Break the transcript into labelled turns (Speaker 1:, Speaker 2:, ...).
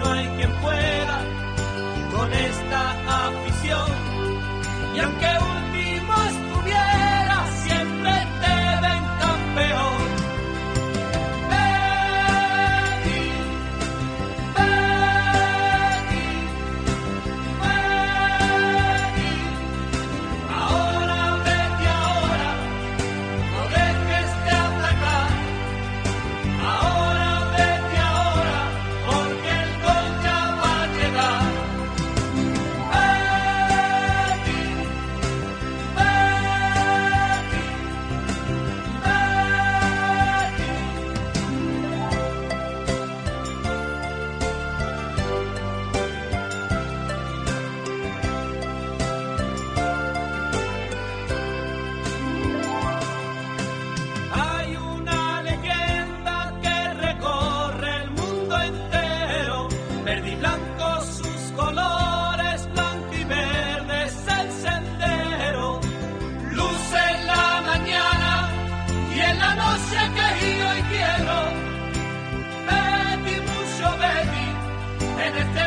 Speaker 1: no hay quien pueda con esta afición. Y aunque un verde y blanco sus colores, blanco y verde es el sendero. Luz en la mañana y en la noche que yo y quiero. Betty, mucho Betty, en este